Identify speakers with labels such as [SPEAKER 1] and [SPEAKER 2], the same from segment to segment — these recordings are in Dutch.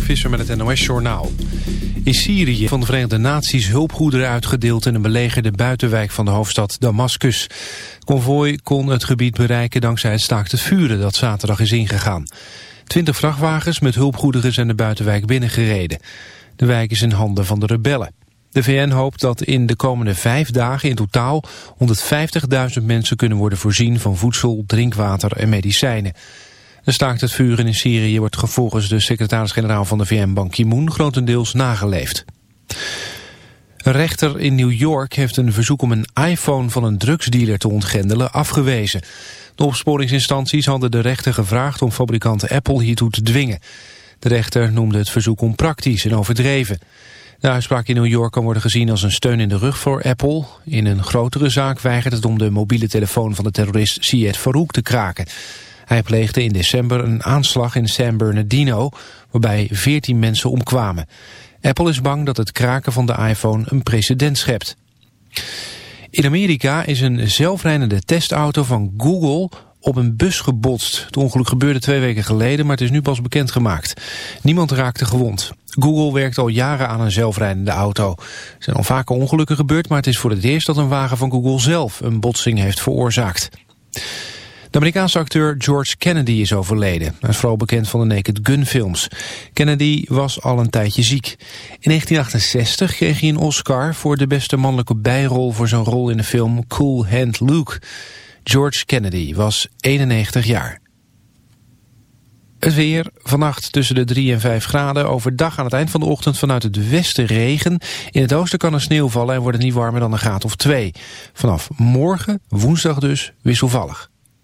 [SPEAKER 1] Visser met het NOS-journaal. In Syrië van de Verenigde Naties hulpgoederen uitgedeeld... in een belegerde buitenwijk van de hoofdstad Damascus. Konvooi kon het gebied bereiken dankzij het staakt het vuren... dat zaterdag is ingegaan. Twintig vrachtwagens met hulpgoederen zijn de buitenwijk binnengereden. De wijk is in handen van de rebellen. De VN hoopt dat in de komende vijf dagen in totaal 150.000 mensen kunnen worden voorzien van voedsel, drinkwater en medicijnen. De staakt het vuren in Syrië wordt volgens de secretaris-generaal van de VN Ban Ki-moon grotendeels nageleefd. Een rechter in New York heeft een verzoek om een iPhone van een drugsdealer te ontgrendelen afgewezen. De opsporingsinstanties hadden de rechter gevraagd om fabrikant Apple hiertoe te dwingen. De rechter noemde het verzoek onpraktisch en overdreven. De uitspraak in New York kan worden gezien als een steun in de rug voor Apple. In een grotere zaak weigert het om de mobiele telefoon van de terrorist Syed Farouk te kraken. Hij pleegde in december een aanslag in San Bernardino... waarbij 14 mensen omkwamen. Apple is bang dat het kraken van de iPhone een precedent schept. In Amerika is een zelfrijdende testauto van Google op een bus gebotst. Het ongeluk gebeurde twee weken geleden, maar het is nu pas bekendgemaakt. Niemand raakte gewond. Google werkt al jaren aan een zelfrijdende auto. Er zijn al vaker ongelukken gebeurd, maar het is voor het eerst dat een wagen van Google zelf een botsing heeft veroorzaakt. De Amerikaanse acteur George Kennedy is overleden. Hij is vooral bekend van de Naked Gun films. Kennedy was al een tijdje ziek. In 1968 kreeg hij een Oscar voor de beste mannelijke bijrol... voor zijn rol in de film Cool Hand Luke. George Kennedy was 91 jaar. Het weer, vannacht tussen de 3 en 5 graden. Overdag aan het eind van de ochtend vanuit het westen regen. In het oosten kan er sneeuw vallen en wordt het niet warmer dan een graad of 2. Vanaf morgen, woensdag dus, wisselvallig.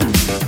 [SPEAKER 2] Yeah.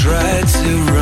[SPEAKER 3] try to run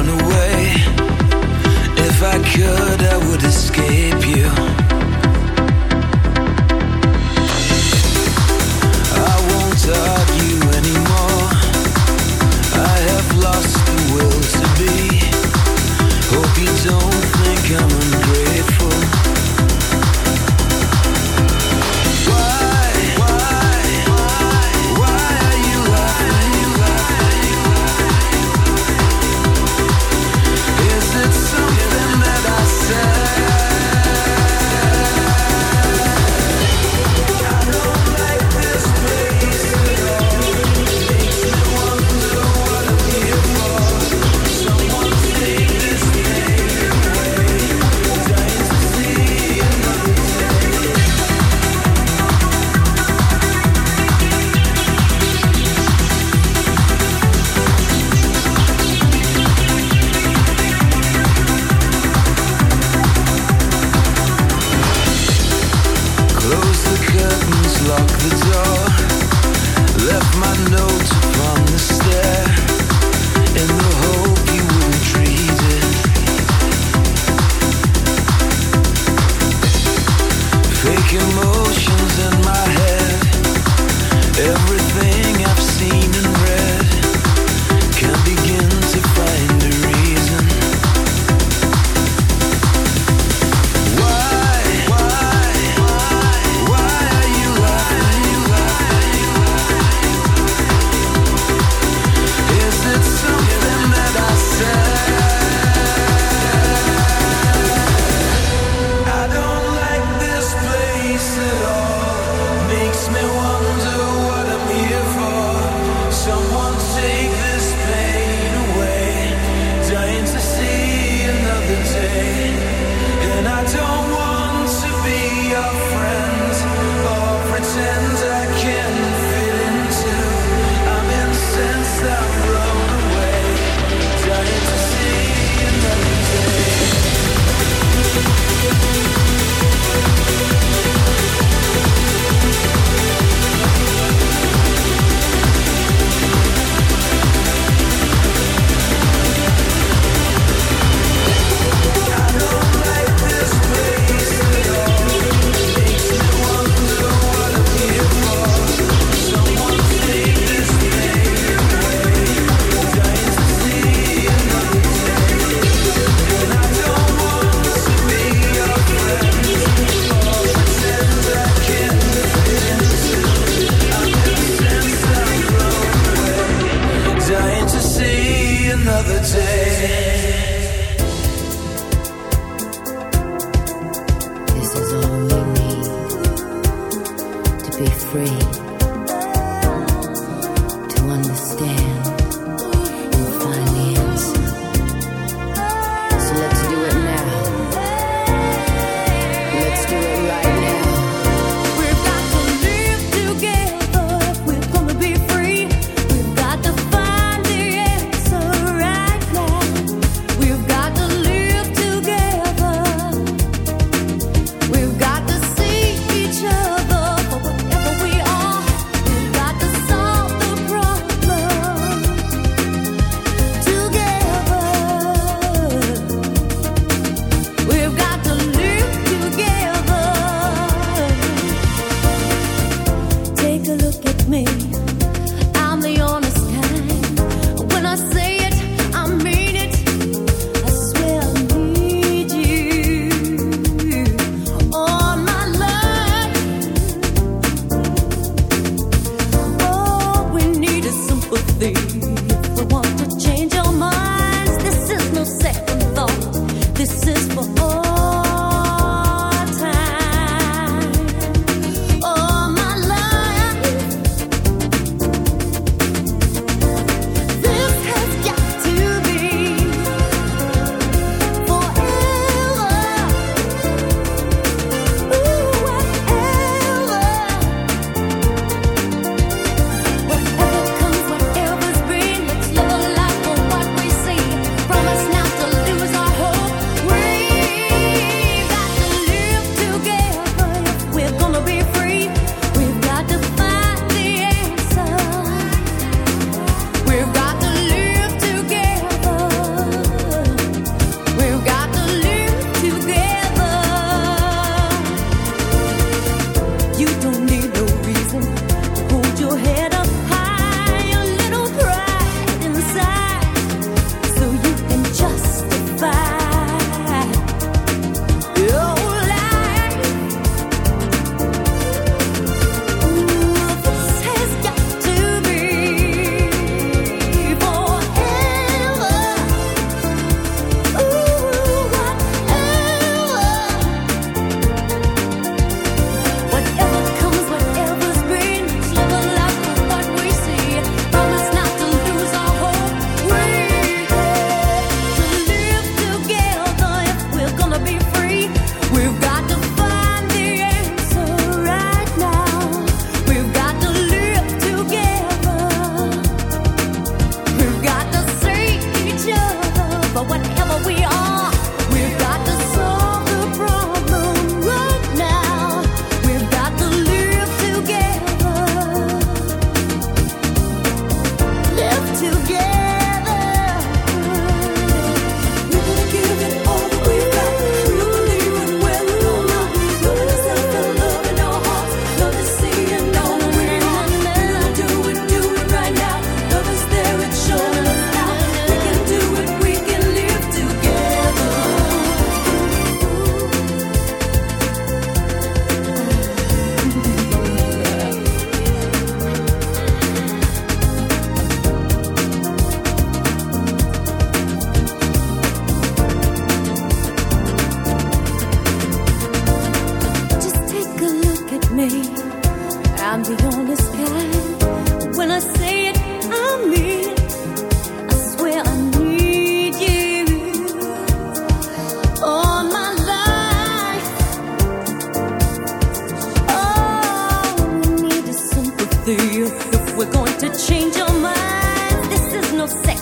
[SPEAKER 4] with. If we're going to change your mind, this is no second.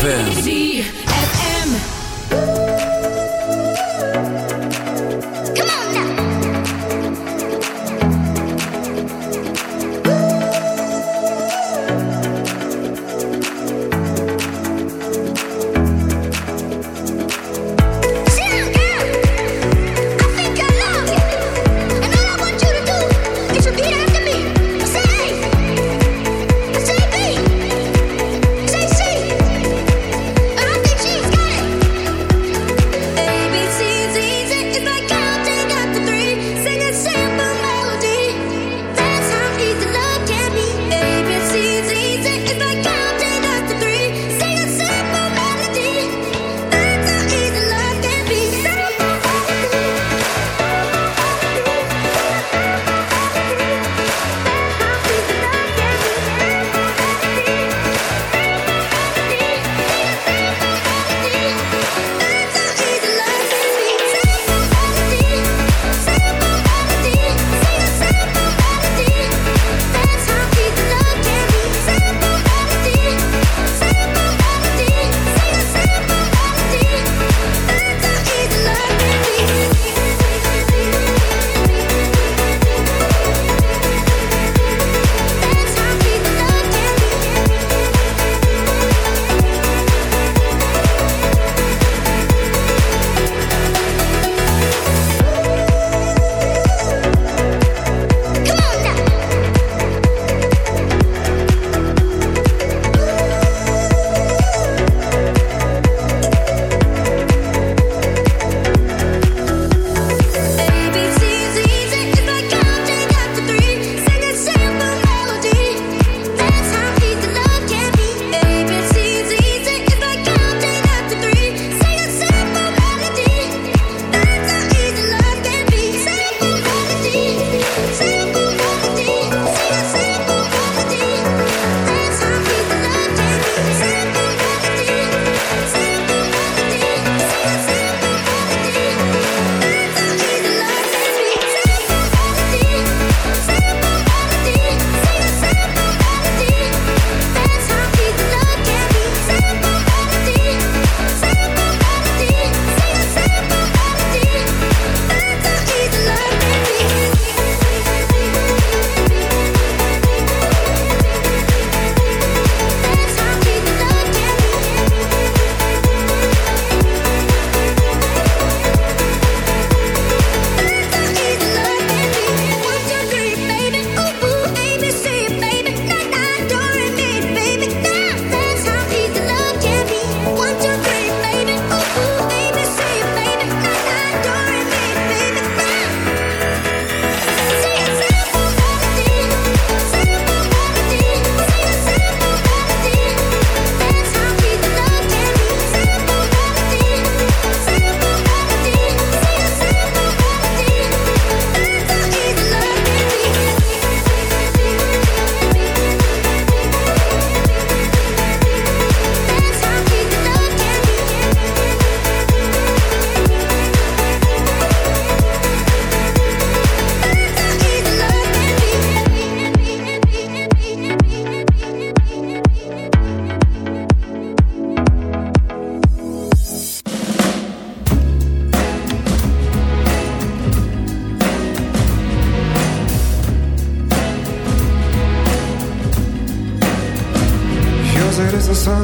[SPEAKER 5] ZFM.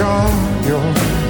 [SPEAKER 6] gone. You're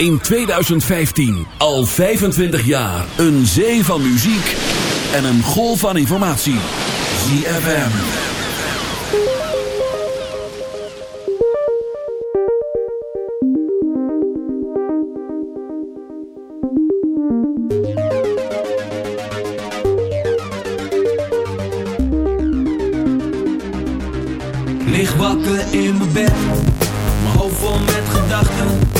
[SPEAKER 5] In 2015. Al 25 jaar. Een zee van muziek en een golf van informatie. ZFM.
[SPEAKER 7] Lig wakker in mijn bed, mijn hoofd vol met gedachten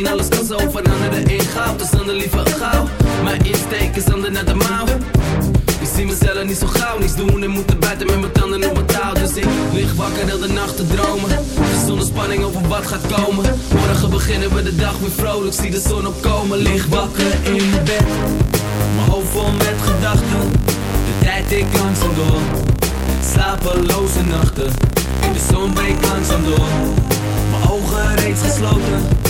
[SPEAKER 7] gezien Alles kan zo veranderen. In goud Dus dan de liever gauw. Mijn insteek is ander naar de mouw. Ik zie mezelf niet zo gauw. Niets doen en moeten buiten met mijn tanden op mijn touw. Dus ik lig wakker heel de nacht te dromen. Zonder spanning over wat gaat komen. Morgen beginnen we de dag weer vrolijk. Zie de zon opkomen. Lig wakker in mijn bed. Mijn hoofd vol met gedachten. De tijd ik langzaam door. Slapeloze nachten. In de zon breekt langzaam door. Mijn ogen reeds gesloten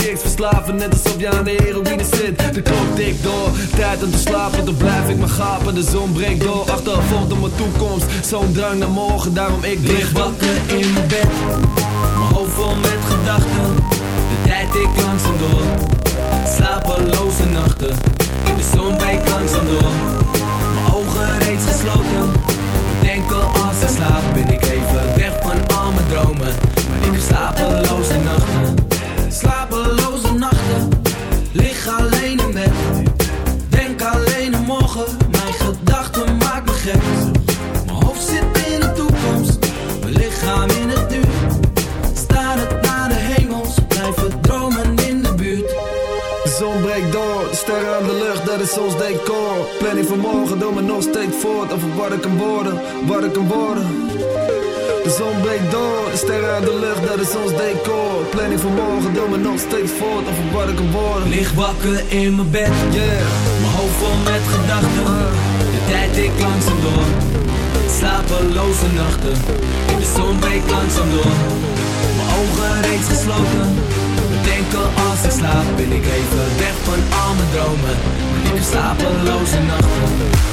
[SPEAKER 8] kicks Verslaven, net alsof je aan de heroïne zit. De klok tikt door, tijd om te slapen Dan blijf ik maar gapen, de zon breekt door Achtervolgd op mijn toekomst, zo'n drang naar morgen Daarom ik lig
[SPEAKER 7] wakker in mijn bed. Mijn hoofd vol met gedachten De tijd ik langzaam door. Slapeloze nachten
[SPEAKER 8] steeds voort over wat ik
[SPEAKER 7] Lig wakker in mijn bed,
[SPEAKER 8] yeah.
[SPEAKER 7] mijn hoofd vol met gedachten. De tijd ik langzaam door, slapeloze nachten. De zon breekt langzaam door, mijn ogen reeds gesloten. Denken als ik slaap, ben ik even weg van al mijn dromen. Ik slapeloze nachten.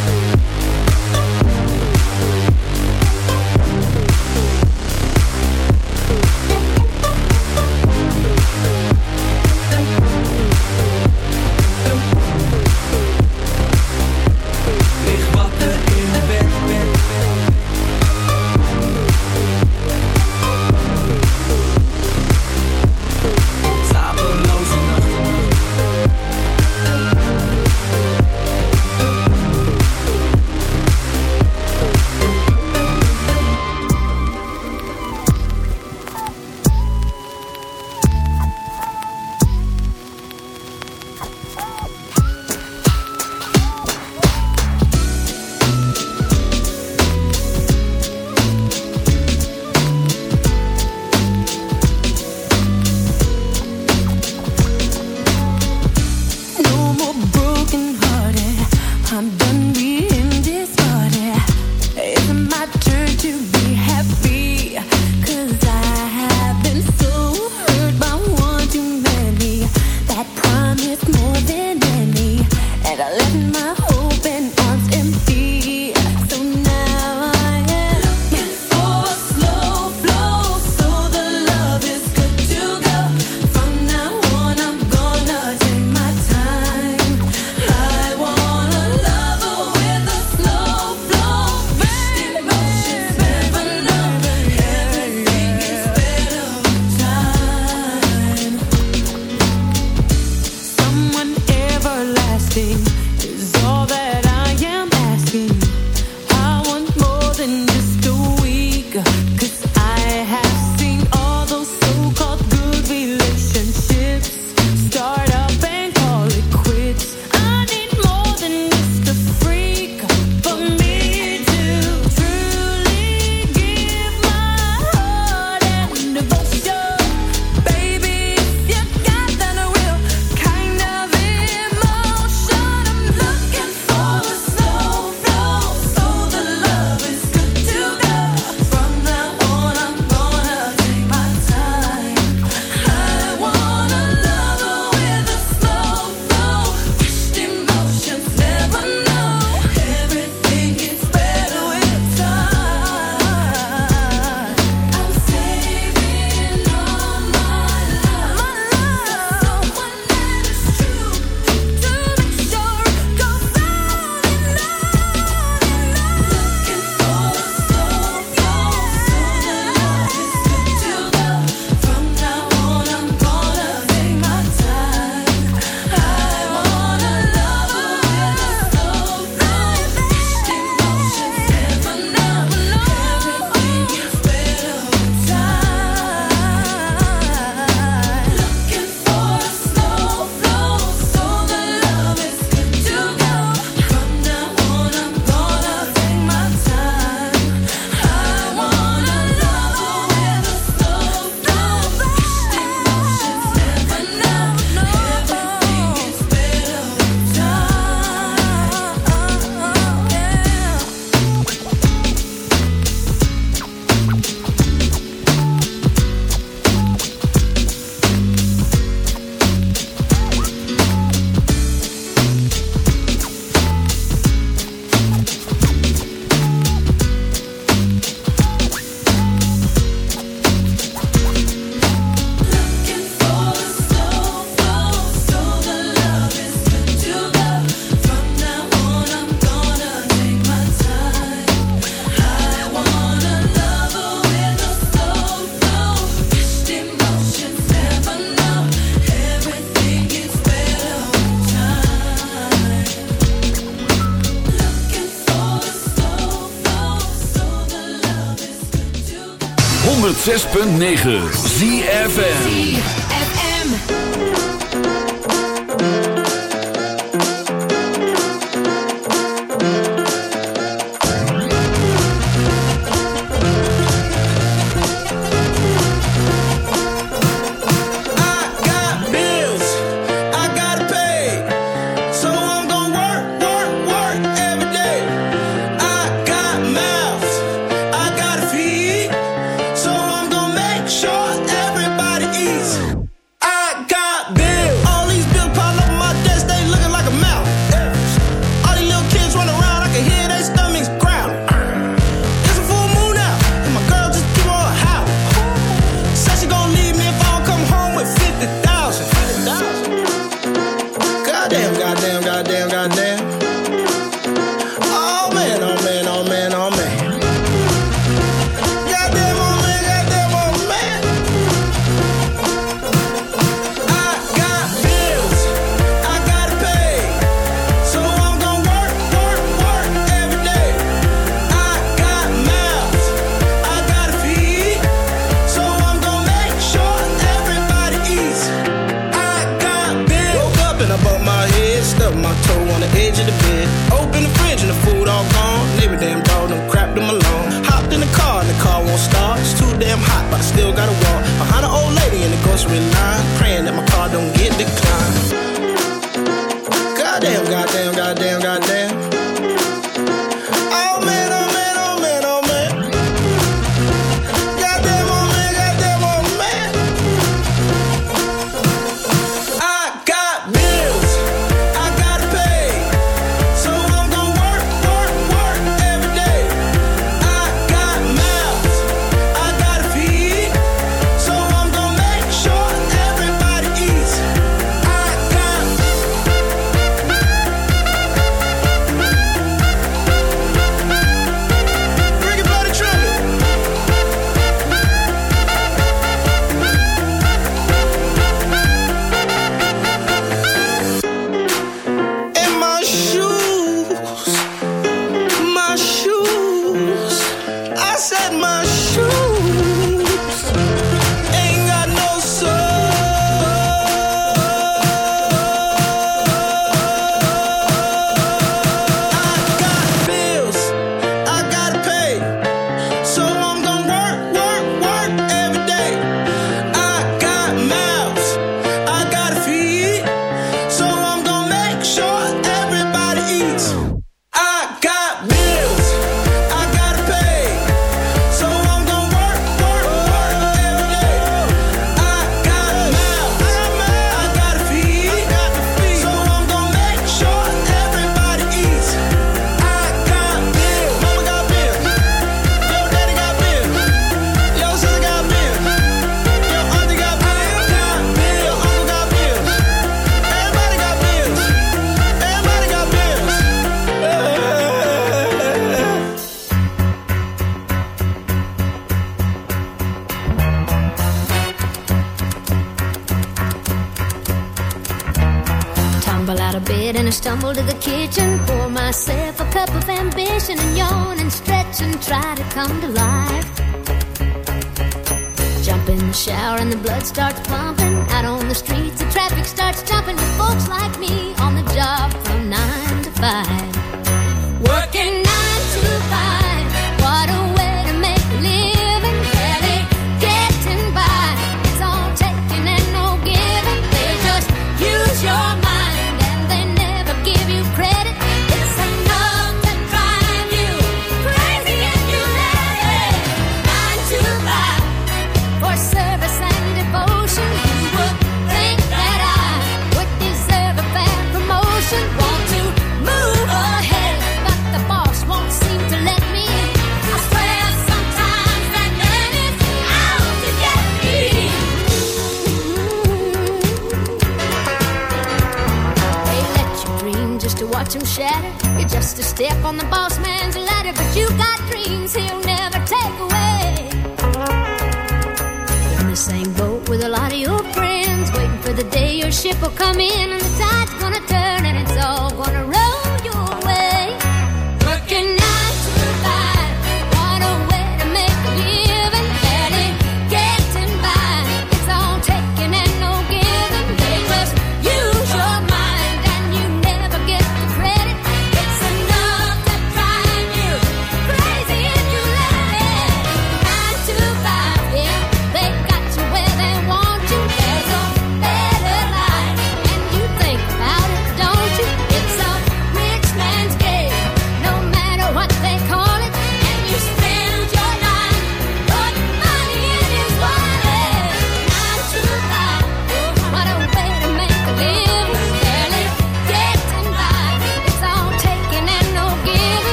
[SPEAKER 5] 106.9 ZFN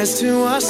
[SPEAKER 9] as to us